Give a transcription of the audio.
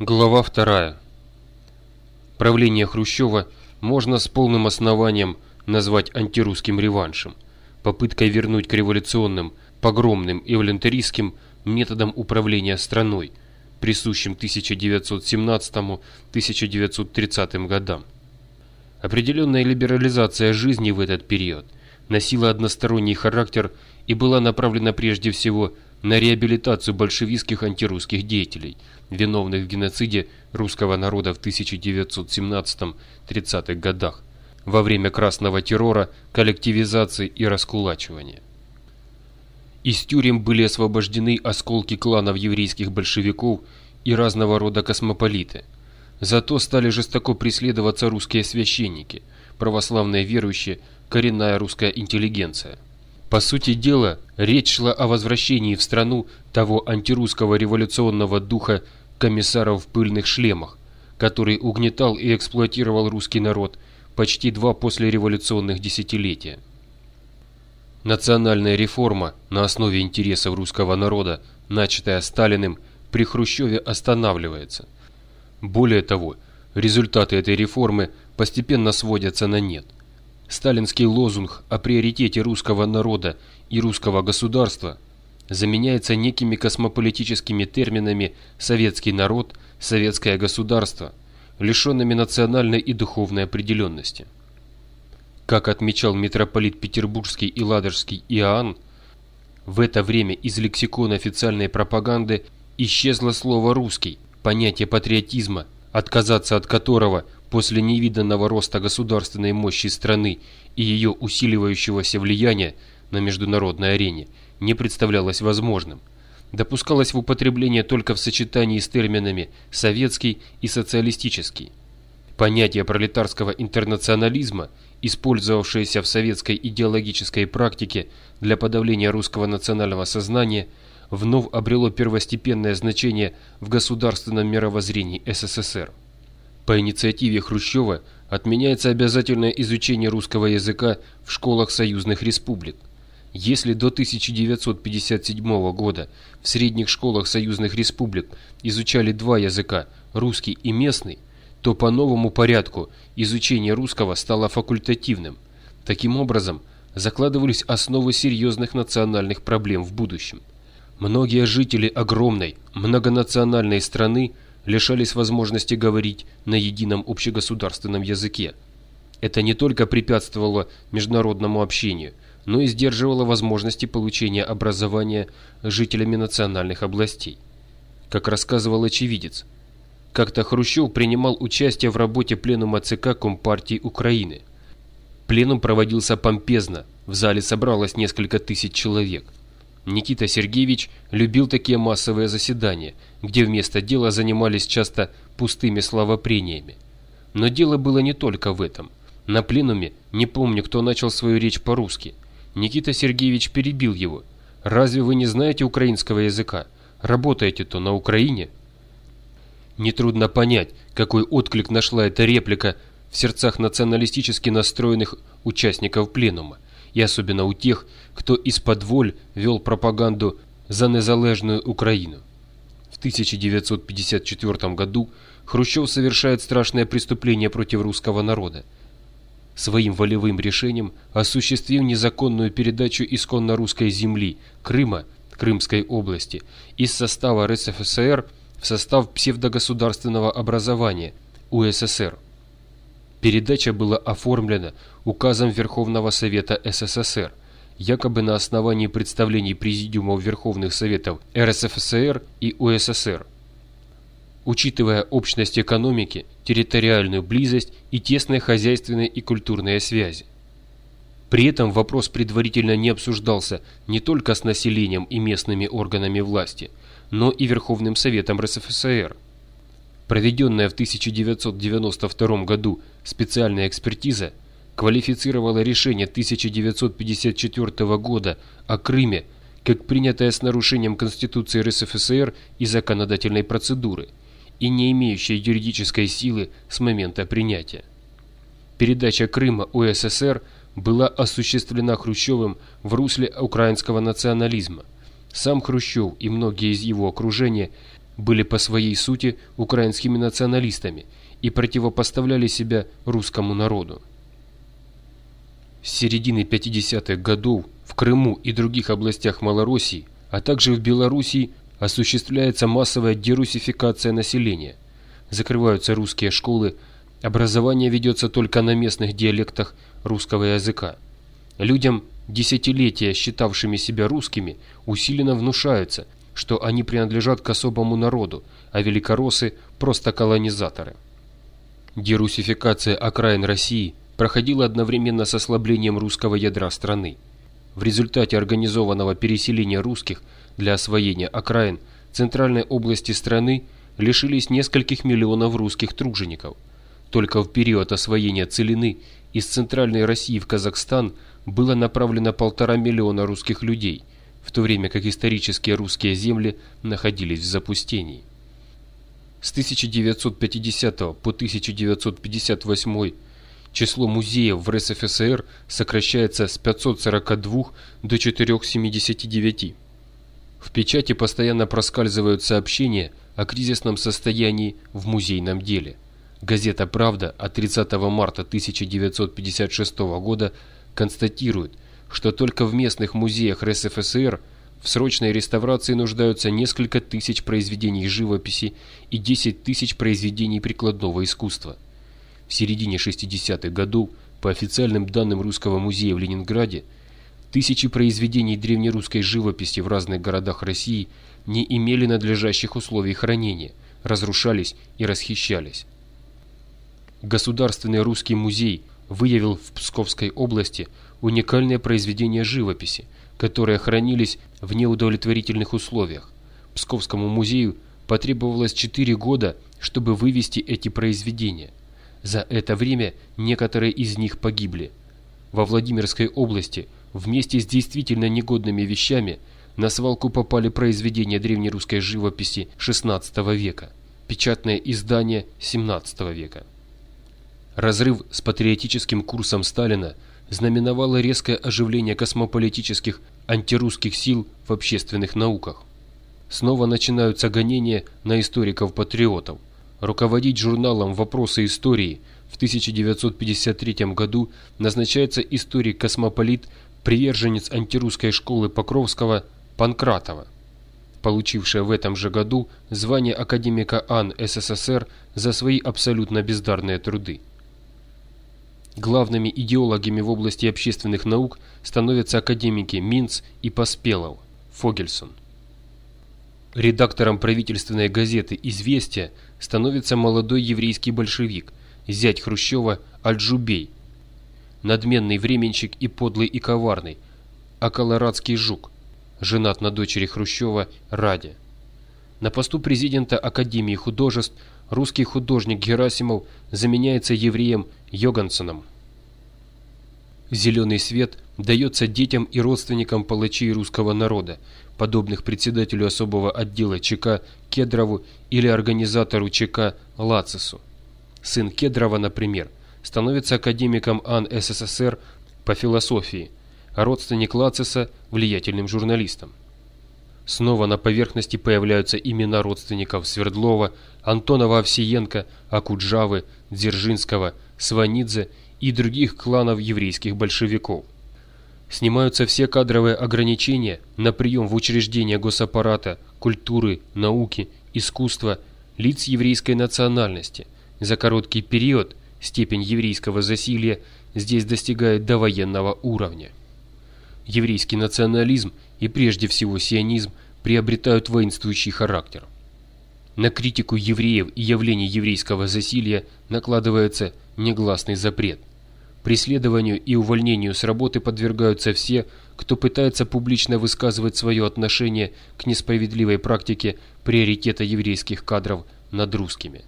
Глава 2. Правление Хрущева можно с полным основанием назвать антирусским реваншем, попыткой вернуть к революционным, погромным и волонтеристским методам управления страной, присущим 1917-1930 годам. Определенная либерализация жизни в этот период носила односторонний характер и была направлена прежде всего на реабилитацию большевистских антирусских деятелей, виновных в геноциде русского народа в 1917-30-х годах, во время красного террора, коллективизации и раскулачивания. Из тюрем были освобождены осколки кланов еврейских большевиков и разного рода космополиты. Зато стали жестоко преследоваться русские священники, православные верующие, коренная русская интеллигенция – по сути дела, речь шла о возвращении в страну того антирусского революционного духа комиссаров в пыльных шлемах, который угнетал и эксплуатировал русский народ почти два послереволюционных десятилетия. Национальная реформа на основе интересов русского народа, начатая Сталиным, при Хрущеве останавливается. Более того, результаты этой реформы постепенно сводятся на нет – сталинский лозунг о приоритете русского народа и русского государства заменяется некими космополитическими терминами «советский народ», «советское государство», лишенными национальной и духовной определенности. Как отмечал митрополит Петербургский и Ладожский Иоанн, в это время из лексикона официальной пропаганды исчезло слово «русский», понятие патриотизма, отказаться от которого – После невиданного роста государственной мощи страны и ее усиливающегося влияния на международной арене не представлялось возможным. Допускалось в употребление только в сочетании с терминами «советский» и «социалистический». Понятие пролетарского интернационализма, использовавшееся в советской идеологической практике для подавления русского национального сознания, вновь обрело первостепенное значение в государственном мировоззрении СССР. По инициативе Хрущева отменяется обязательное изучение русского языка в школах союзных республик. Если до 1957 года в средних школах союзных республик изучали два языка – русский и местный, то по новому порядку изучение русского стало факультативным. Таким образом, закладывались основы серьезных национальных проблем в будущем. Многие жители огромной, многонациональной страны – лишались возможности говорить на едином общегосударственном языке. Это не только препятствовало международному общению, но и сдерживало возможности получения образования жителями национальных областей. Как рассказывал очевидец, как-то Хрущев принимал участие в работе пленума ЦК Компартии Украины. Пленум проводился помпезно, в зале собралось несколько тысяч человек – Никита Сергеевич любил такие массовые заседания, где вместо дела занимались часто пустыми словопрениями. Но дело было не только в этом. На пленуме, не помню, кто начал свою речь по-русски. Никита Сергеевич перебил его. «Разве вы не знаете украинского языка? Работаете-то на Украине?» Нетрудно понять, какой отклик нашла эта реплика в сердцах националистически настроенных участников пленума и особенно у тех, кто из-под воль вел пропаганду за незалежную Украину. В 1954 году Хрущев совершает страшное преступление против русского народа. Своим волевым решением осуществив незаконную передачу исконно русской земли, Крыма, Крымской области, из состава РСФСР в состав псевдогосударственного образования УССР. Передача была оформлена указом Верховного Совета СССР, якобы на основании представлений Президиумов Верховных Советов РСФСР и УССР. Учитывая общность экономики, территориальную близость и тесные хозяйственные и культурные связи. При этом вопрос предварительно не обсуждался не только с населением и местными органами власти, но и Верховным Советом РСФСР – Проведенная в 1992 году специальная экспертиза квалифицировала решение 1954 года о Крыме как принятое с нарушением Конституции РСФСР и законодательной процедуры и не имеющее юридической силы с момента принятия. Передача Крыма УССР была осуществлена Хрущевым в русле украинского национализма. Сам Хрущев и многие из его окружения были по своей сути украинскими националистами и противопоставляли себя русскому народу. С середины 50-х годов в Крыму и других областях Малороссии, а также в Белоруссии осуществляется массовая дерусификация населения. Закрываются русские школы, образование ведется только на местных диалектах русского языка. Людям, десятилетия считавшими себя русскими, усиленно внушается, что они принадлежат к особому народу, а великороссы – просто колонизаторы. Дерусификация окраин России проходила одновременно с ослаблением русского ядра страны. В результате организованного переселения русских для освоения окраин центральной области страны лишились нескольких миллионов русских тружеников. Только в период освоения целины из центральной России в Казахстан было направлено полтора миллиона русских людей, в то время как исторические русские земли находились в запустении. С 1950 по 1958 число музеев в РСФСР сокращается с 542 до 479. В печати постоянно проскальзывают сообщения о кризисном состоянии в музейном деле. Газета «Правда» от 30 марта 1956 года констатирует, что только в местных музеях РСФСР в срочной реставрации нуждаются несколько тысяч произведений живописи и 10 тысяч произведений прикладного искусства. В середине 60-х годов, по официальным данным Русского музея в Ленинграде, Тысячи произведений древнерусской живописи в разных городах России не имели надлежащих условий хранения, разрушались и расхищались. Государственный русский музей выявил в Псковской области уникальные произведения живописи, которые хранились в неудовлетворительных условиях. Псковскому музею потребовалось 4 года, чтобы вывести эти произведения. За это время некоторые из них погибли. Во Владимирской области – Вместе с действительно негодными вещами на свалку попали произведения древнерусской живописи XVI века, печатное издание XVII века. Разрыв с патриотическим курсом Сталина знаменовало резкое оживление космополитических антирусских сил в общественных науках. Снова начинаются гонения на историков-патриотов. Руководить журналом «Вопросы истории» в 1953 году назначается историк-космополит приверженец антирусской школы Покровского Панкратова, получившая в этом же году звание академика АН СССР за свои абсолютно бездарные труды. Главными идеологами в области общественных наук становятся академики Минц и Поспелов, Фогельсон. Редактором правительственной газеты «Известия» становится молодой еврейский большевик, зять Хрущева Альджубей, надменный временщик и подлый и коварный, а колорадский жук, женат на дочери Хрущева Раде. На посту президента Академии художеств русский художник Герасимов заменяется евреем Йогансоном. Зеленый свет дается детям и родственникам палачей русского народа, подобных председателю особого отдела ЧК Кедрову или организатору ЧК Лацису. Сын Кедрова, например, становится академиком АН СССР по философии, а родственник Лациса – влиятельным журналистом. Снова на поверхности появляются имена родственников Свердлова, Антонова Овсиенко, Акуджавы, Дзержинского, Сванидзе и других кланов еврейских большевиков. Снимаются все кадровые ограничения на прием в учреждения госаппарата, культуры, науки, искусства лиц еврейской национальности за короткий период – Степень еврейского засилья здесь достигает довоенного уровня. Еврейский национализм и прежде всего сионизм приобретают воинствующий характер. На критику евреев и явлений еврейского засилья накладывается негласный запрет. Преследованию и увольнению с работы подвергаются все, кто пытается публично высказывать свое отношение к несправедливой практике приоритета еврейских кадров над русскими.